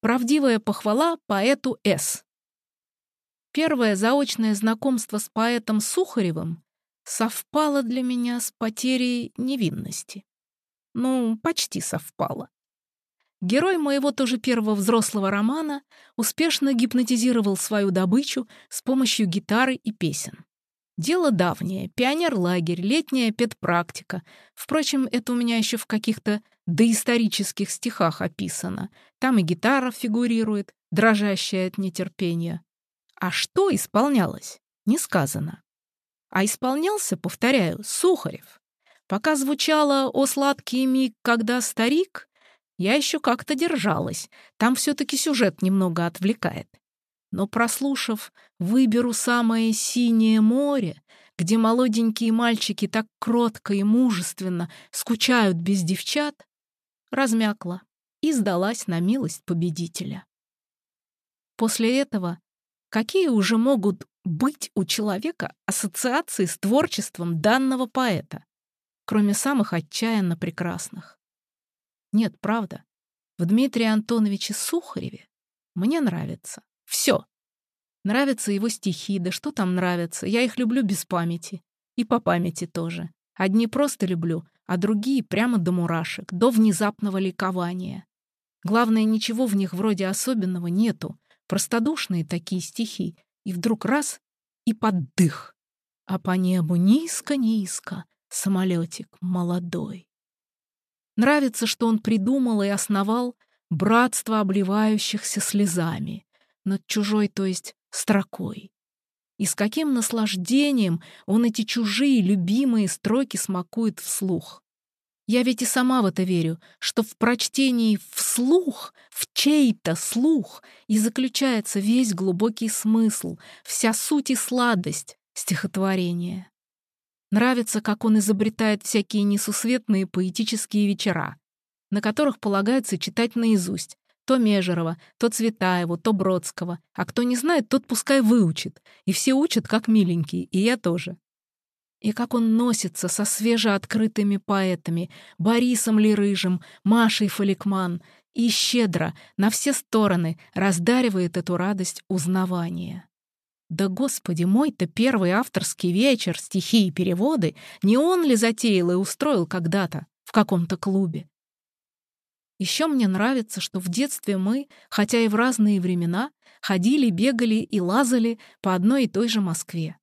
Правдивая похвала поэту С. Первое заочное знакомство с поэтом Сухаревым совпало для меня с потерей невинности. Ну, почти совпало. Герой моего тоже первого взрослого романа успешно гипнотизировал свою добычу с помощью гитары и песен. Дело давнее, пионер-лагерь, летняя педпрактика. Впрочем, это у меня еще в каких-то доисторических стихах описано. Там и гитара фигурирует, дрожащая от нетерпения. А что исполнялось, не сказано. А исполнялся, повторяю, Сухарев. Пока звучало «О сладкий миг, когда старик», я еще как-то держалась. Там все-таки сюжет немного отвлекает. Но прослушав «Выберу самое синее море», где молоденькие мальчики так кротко и мужественно скучают без девчат, размякла и сдалась на милость победителя. После этого какие уже могут быть у человека ассоциации с творчеством данного поэта, кроме самых отчаянно прекрасных? Нет, правда, в Дмитрии Антоновиче Сухареве мне нравится. Все. Нравятся его стихи, да что там нравится, я их люблю без памяти. И по памяти тоже. Одни просто люблю, а другие прямо до мурашек, до внезапного ликования. Главное, ничего в них вроде особенного нету. Простодушные такие стихи. И вдруг раз — и поддых. А по небу низко-низко самолетик молодой. Нравится, что он придумал и основал братство обливающихся слезами над чужой, то есть строкой. И с каким наслаждением он эти чужие любимые строки смакует вслух. Я ведь и сама в это верю, что в прочтении вслух, в чей-то слух и заключается весь глубокий смысл, вся суть и сладость стихотворения. Нравится, как он изобретает всякие несусветные поэтические вечера, на которых полагается читать наизусть, то Межерова, то Цветаеву, то Бродского. А кто не знает, тот пускай выучит. И все учат, как миленькие, и я тоже. И как он носится со свежеоткрытыми поэтами, Борисом Лерыжим, Машей Фаликман, и щедро, на все стороны, раздаривает эту радость узнавания. Да, господи, мой-то первый авторский вечер, стихи и переводы, не он ли затеял и устроил когда-то в каком-то клубе? Еще мне нравится, что в детстве мы, хотя и в разные времена, ходили, бегали и лазали по одной и той же Москве.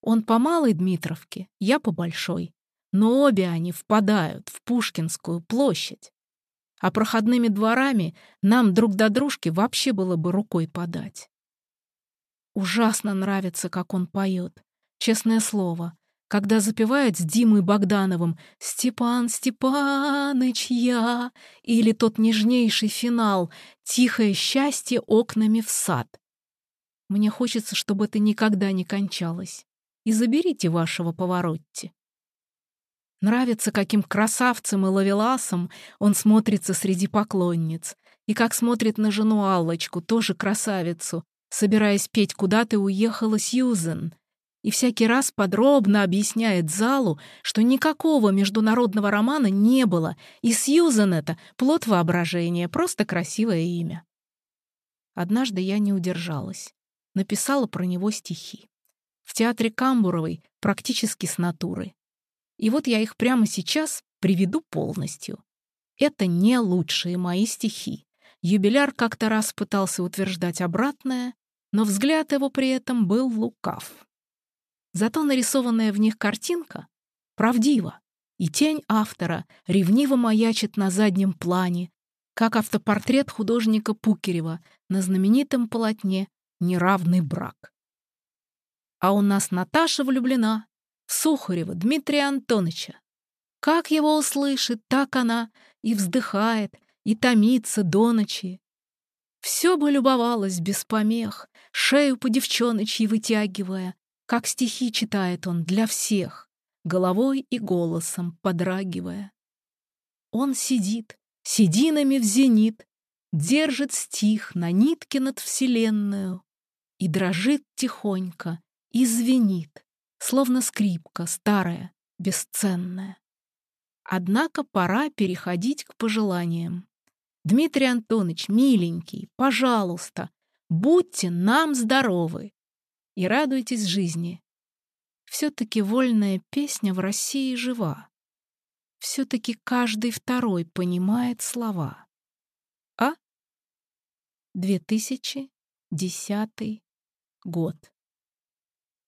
Он по Малой Дмитровке, я по Большой. Но обе они впадают в Пушкинскую площадь. А проходными дворами нам друг до дружки вообще было бы рукой подать. Ужасно нравится, как он поет. Честное слово, когда запевает с Димой Богдановым «Степан Степаныч я» или тот нежнейший финал «Тихое счастье окнами в сад». Мне хочется, чтобы это никогда не кончалось. И заберите вашего Поворотти. Нравится, каким красавцем и ловеласом он смотрится среди поклонниц, и как смотрит на жену Аллочку, тоже красавицу, собираясь петь «Куда ты уехала, Сьюзен», и всякий раз подробно объясняет залу, что никакого международного романа не было, и Сьюзен это плод воображения, просто красивое имя. Однажды я не удержалась. Написала про него стихи. В театре Камбуровой практически с натуры. И вот я их прямо сейчас приведу полностью. Это не лучшие мои стихи. Юбиляр как-то раз пытался утверждать обратное, но взгляд его при этом был лукав. Зато нарисованная в них картинка правдива, и тень автора ревниво маячит на заднем плане, как автопортрет художника Пукерева на знаменитом полотне «Неравный брак». А у нас Наташа влюблена в Сухарева Дмитрия Антоновича. Как его услышит, так она и вздыхает, и томится до ночи. Все бы любовалась без помех, шею по девчоночьи вытягивая, как стихи читает он для всех, головой и голосом подрагивая. Он сидит, сединами в зенит, держит стих на нитке над вселенную и дрожит тихонько, и звенит, словно скрипка старая, бесценная. Однако пора переходить к пожеланиям. Дмитрий Антонович, миленький, пожалуйста, будьте нам здоровы и радуйтесь жизни. Все-таки вольная песня в России жива. Все-таки каждый второй понимает слова. А? 2010 год.